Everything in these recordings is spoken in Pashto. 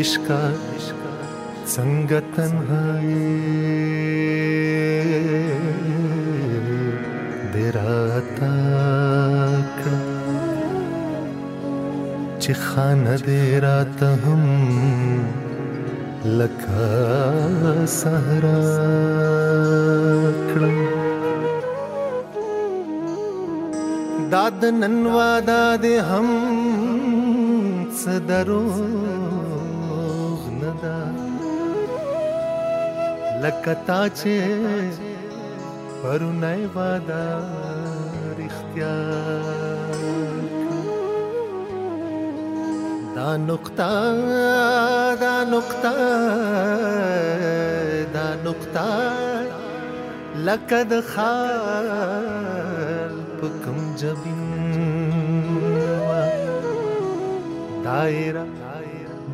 عشقا څنګه تنهایی دراتا چې خانه دې راته هم لکه سهرا کړم داد نن وادا دې هم صدرو ता लकताचे پرونی وعده رښتیا دا نقطه دا نقطه دا نقطه لکه د خال په کوم جبین دایره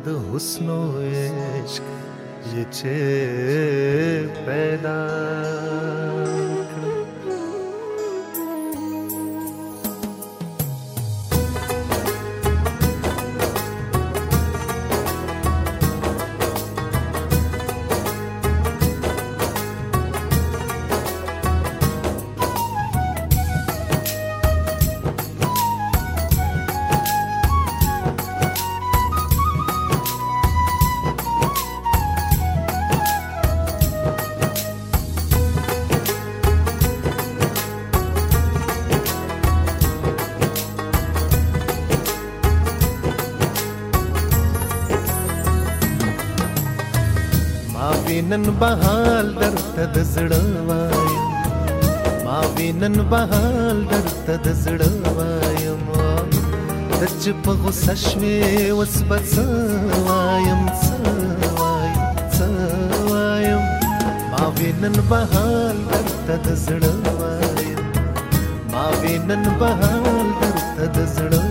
बंद हुस्नो इश्क ये छे पैदा ما وینن بهال درته د زړه وایم ما وینن بهال درته د زړه وایم د چ په غوسه شوې وس بس وایم څه وایم څه وایم ما وینن بهال درته د زړه وایم ما وینن بهال درته د زړه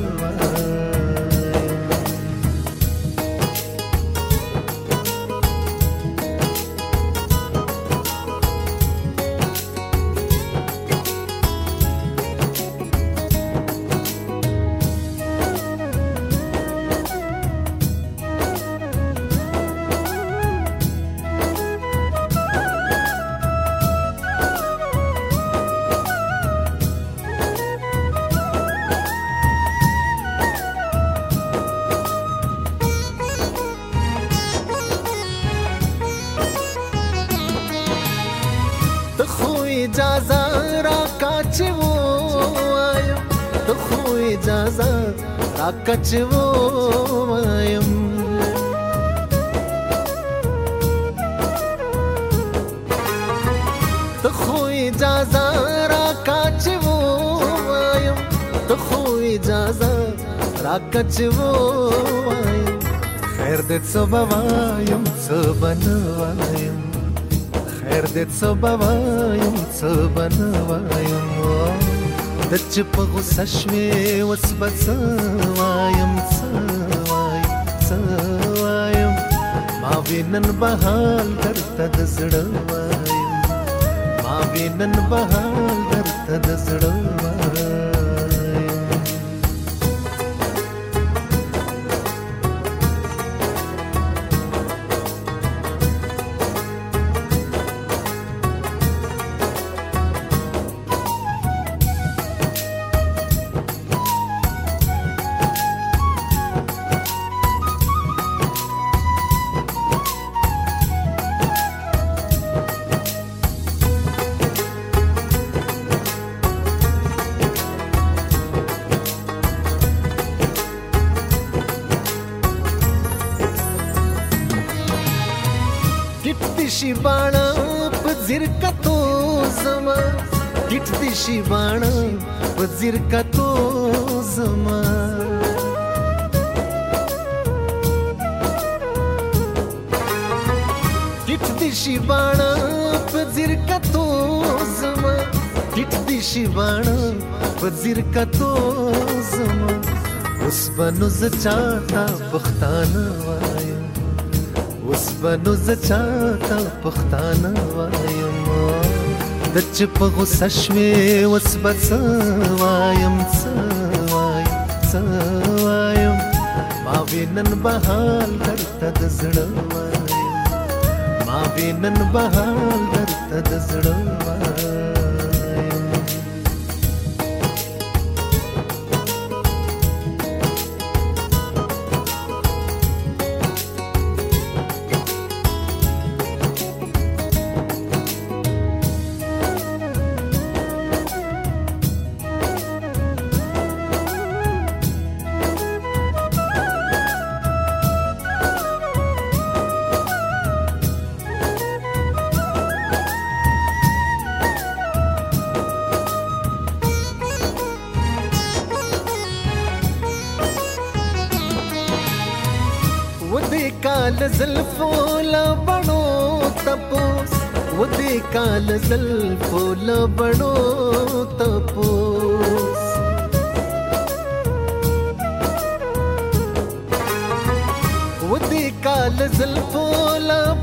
ته خو اجازه راکا چې وایم ته خو اجازه راکا چې وایم ته خو اجازه راکا چې وایم ته خو اجازه راکا چې وایم خیر دې څه وایم څه بنوایم Erde tsobavayum tsobanavayum Dach pagu sashwe wasba tsobayum tsobayum tsobayum Mavinan bahal dar tad zdobayum Mavinan bahal dar tad شي باڼه په ځیر کتو زما ټیټ دې شي باڼه په ځیر کتو زما ټیټ دې شي باڼه په ځیر کتو زما ټیټ دې شي باڼه په ځیر کتو زما اوس بنو ز چاته پښتانه وای اوس ونو زچاته پښتانه وایم د چ په غوسه شوې اوس به څه وایم څه وایم څه وایم ما وینن بهال درته د زړه وایم ما وینن بهال درته د زړه وایم کال زلفول بڼو تپوس و دې کال زلفول بڼو تپوس و دې کال زلفول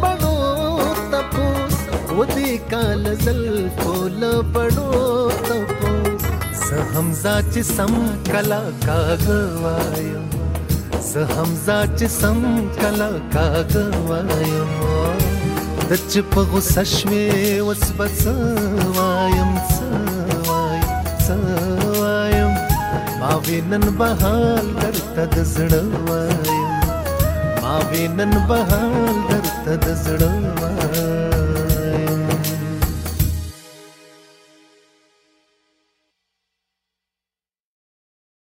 بڼو تپوس و دې کال زلفول بڼو تپوس زه همزا چې سم کلا کاغ وایم زه حمزه جسم کلا کاغ وایم د چ په غوسه شوې وس بس وایم وایم وایم ما وینن بهال درته د زړه وایم ما وینن بهال درته د زړه وایم